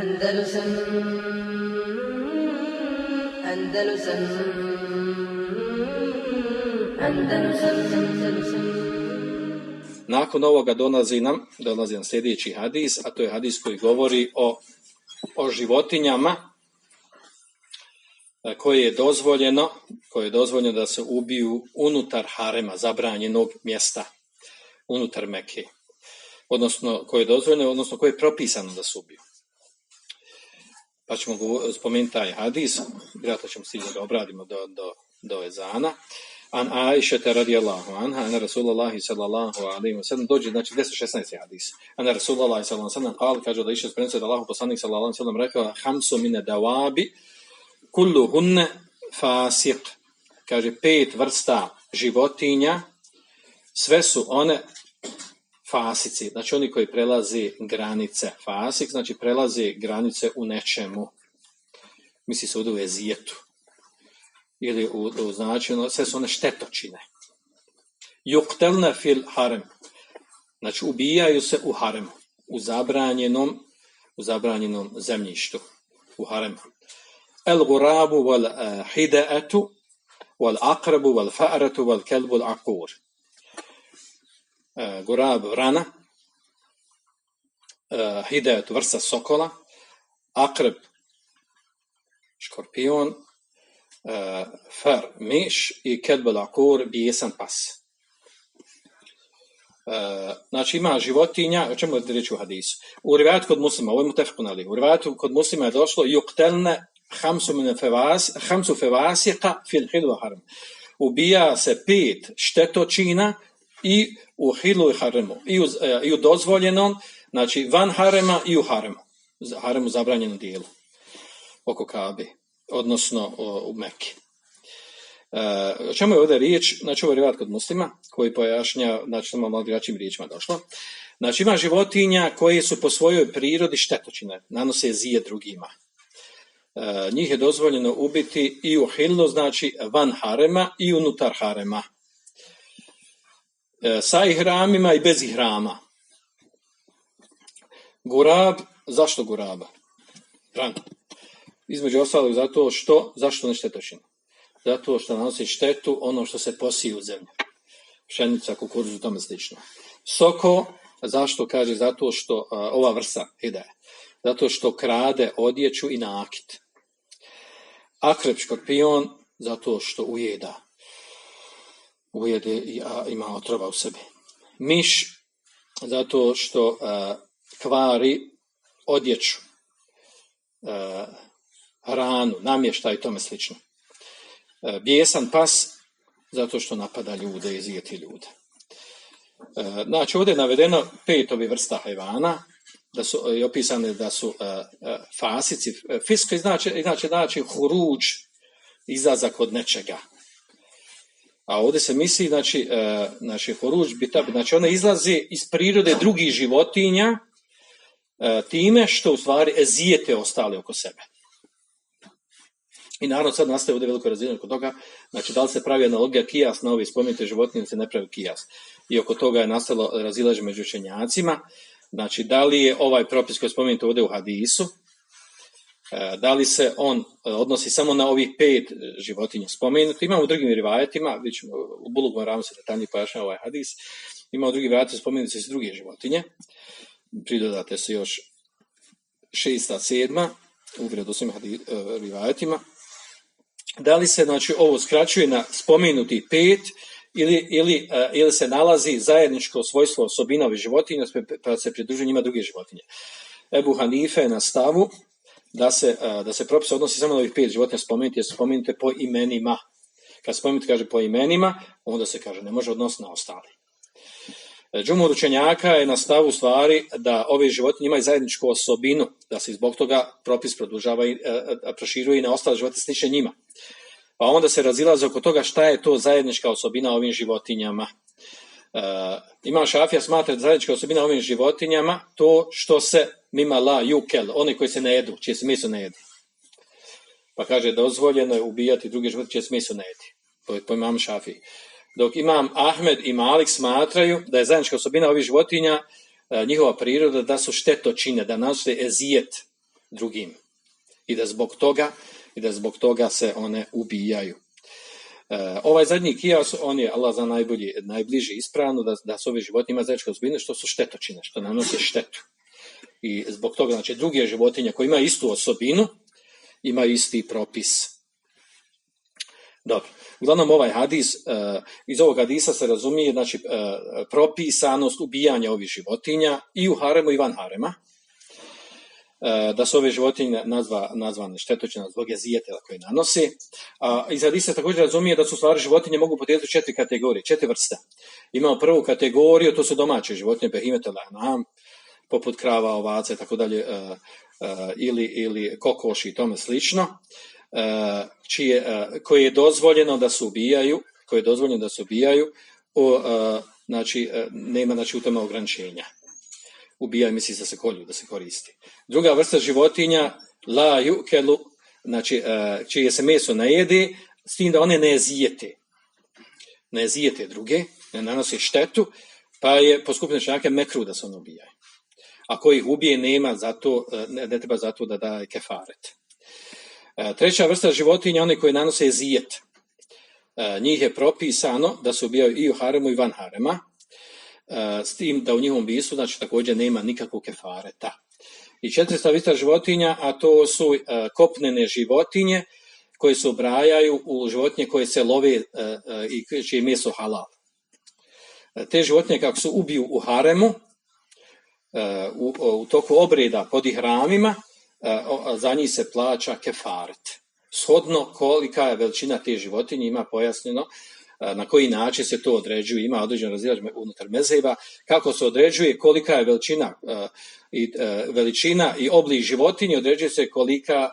Andalusam Andalusam Nakon ovoga dolazi nam, dolazi nam sljedeći hadis, a to je hadis koji govori o, o životinjama e, koje je dozvoljeno, koje je dozvoljeno da se ubiju unutar harema, zabranjenog mjesta, unutar Meke. Odnosno, koje je dozvoljeno, odnosno koje je propisano da se ubiju. Pa ćemo spomenuti taj hadis, vjerojatno ćemo stigli da obradimo do, do, do ezana. An Aisha radijallahu anha, ana Rasulullahi sallallahu alaihi wa sallam, dođe, znači 216. hadis. Ana Rasulullahi sallallahu alaihi wa sallam, kaže da iše spremce da Allahu poslanik sallallahu alaihi wa sallam rekao, hamsu mine dawabi, kullu hunne. Kaže, pet vrsta životinja, sve su one fasici, znači oni koji prelaze granice. Fasik znači prelaze granice u nečemu. Misli se ovdje u ezijetu. Ili u, u značenju, sve su one štetočine. Juktelne fil harem. Znači ubijaju se u haremu. U zabranjenom, u zabranjenom zemljištu. U haremu. El gurabu wal uh, hidaetu wal akrabu wal fa'ratu wal kelbu al akur. Uh, gurab vrana, uh, hidaet vrsta sokola, akreb škorpion, uh, far miš i kelb al akur bijesan pas. Znači ima životinja, o čemu je reći u hadisu? U rivajatu kod muslima, ovo je mutefkun ali, u rivajatu kod muslima je došlo yuktelne hamsu min fevas, hamsu fevasika fil hilu haram. Ubija se pet štetočina i u hilu i haremu, i u, e, i u dozvoljenom, znači van harema i u haremu, haremu zabranjenom dijelu, oko Kabe, odnosno u Mekke. O čemu je ovdje riječ? Znači ovo je rivat kod muslima koji pojašnja, znači samo malo drugačijim riječima došlo. Znači ima životinja koje su po svojoj prirodi štetočine, nanose zije drugima. E, njih je dozvoljeno ubiti i u znači van harema i unutar harema. E, sa ihramima i bez ihrama. Gurab, zašto guraba? Rano. Između ostalog zato što, zašto ne štetočina? Zato što nanosi štetu ono što se posije u zemlju. Pšenica, kukuruz tome slično. Soko, zašto kaže? Zato što a, ova vrsta ide. Zato što krade odjeću i nakit. Akrep škorpion, zato što ujeda. Ujede i a, ima otrova u sebi. Miš, zato što a, kvari odjeću, a, hranu, namještaj i tome slično. E, bijesan pas zato što napada ljude i zijeti ljude. E, Znači, ovdje je navedeno pet ovih vrsta hajvana, da su opisane da su e, e, fasici, e, fisko znači, znači, znači huruđ, izlazak od nečega. A ovdje se misli, znači, e, znači huruđ, bita, znači ona izlazi iz prirode drugih životinja e, time što u stvari ezijete ostale oko sebe. I naravno sad nastaje ovdje veliko razine oko toga, znači da li se pravi analogija kijas na ove spomenute životinje se ne pravi kijas. I oko toga je nastalo razilaže među učenjacima. Znači da li je ovaj propis koji je spomenut ovdje u hadisu, da li se on e, odnosi samo na ovih pet e, životinja spomenuti. Imamo u drugim rivajetima, ćemo, u Bulug Moramu se detaljnije pojašnjava ovaj hadis, ima u drugim rivajetima spomenuti se druge životinje, pridodate se još šesta, sedma, u e, rivajetima, da li se znači ovo skraćuje na spomenuti pet ili, ili, ili se nalazi zajedničko svojstvo osobina ove životinje pa se pridružuju njima druge životinje. Ebu Hanife je na stavu da se, uh, da se propis odnosi samo na ovih pet životinja spomenuti, jer spomenute po imenima. Kad spomenuti kaže po imenima, onda se kaže ne može odnositi na ostali. Džumur učenjaka je na stavu stvari da ove životinje imaju zajedničku osobinu, da se zbog toga propis produžava i e, e, proširuje i na ostale životinje slične njima. Pa onda se razilaze oko toga šta je to zajednička osobina ovim životinjama. E, ima šafija smatra da zajednička osobina ovim životinjama to što se mima la jukel, oni koji se ne jedu, čije se meso ne jedi. Pa kaže dozvoljeno je ubijati druge životinje čije se meso ne jedi. To je po imam šafiji. Dok imam Ahmed i Malik smatraju da je zajednička osobina ovih životinja e, njihova priroda da su štetočine, da nanosi ezijet drugim. I da zbog toga, i da zbog toga se one ubijaju. E, ovaj zadnji kijas, on je Allah za najbolji, najbliži ispravno da, da su ove životinje ima zajedničko ozbiljne, što su štetočine, što nanose štetu. I zbog toga, znači, druge životinje koje imaju istu osobinu, imaju isti propis. Dobro. Uglavnom ovaj hadis, uh, iz ovog hadisa se razumije znači, uh, propisanost ubijanja ovih životinja i u haremu i van harema. Uh, da su ove životinje nazva, nazvane štetočina zbog jezijetela koje nanosi. A iz hadisa se također razumije da su stvari životinje mogu podijeliti u četiri kategorije, četiri vrste. Imamo prvu kategoriju, to su domaće životinje, behimetela nam, poput krava, ovaca i tako dalje, ili, ili kokoši i tome slično. E, čije, e, koje je dozvoljeno da se ubijaju, koje je dozvoljeno da se ubijaju, o, e, znači, nema znači, u tome ograničenja. Ubijaju, misli da se kolju, da se koristi. Druga vrsta životinja, la yukelu, znači, čije se meso najede, s tim da one ne zijete. Ne zijete druge, ne nanose štetu, pa je po skupine članke mekru da se one ubijaju. Ako ih ubije, nema zato, ne, ne treba zato da daje kefaret. E, treća vrsta životinja, one koje nanose zijet. E, njih je propisano da se ubijaju i u haremu i van harema, e, s tim da u njihovom bisu, znači također nema nikakvog kefareta. I četvrsta vrsta životinja, a to su kopnene životinje koje se ubrajaju u životinje koje se love i čije je meso halal. Te životinje kako se ubiju u haremu, u, u toku obreda pod ihramima, za njih se plaća kefaret. Shodno kolika je veličina te životinje ima pojasnjeno na koji način se to određuje, ima određeno razilaž unutar mezeba, kako se određuje kolika je veličina i veličina i oblik životinje, određuje se kolika,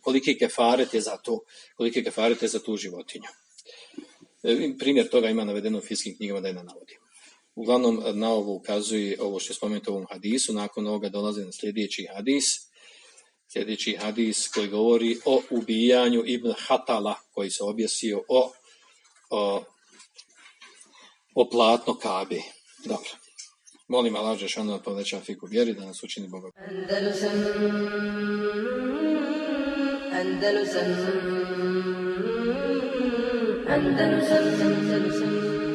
koliki kefaret je za to, koliki kefaret je za tu životinju. E, primjer toga ima navedeno u fiskim knjigama da je ne navodim. Uglavnom na ovo ukazuje ovo što je spomenuto u ovom hadisu, nakon ovoga dolazi na sljedeći hadis, sljedeći hadis koji govori o ubijanju Ibn Hatala koji se objesio o, o, o platno Kabe. Dobro. Molim Allah Žešanu da poveća fiku vjeri da nas učini Boga. Andalusam Andalusam Andalusam Andalusam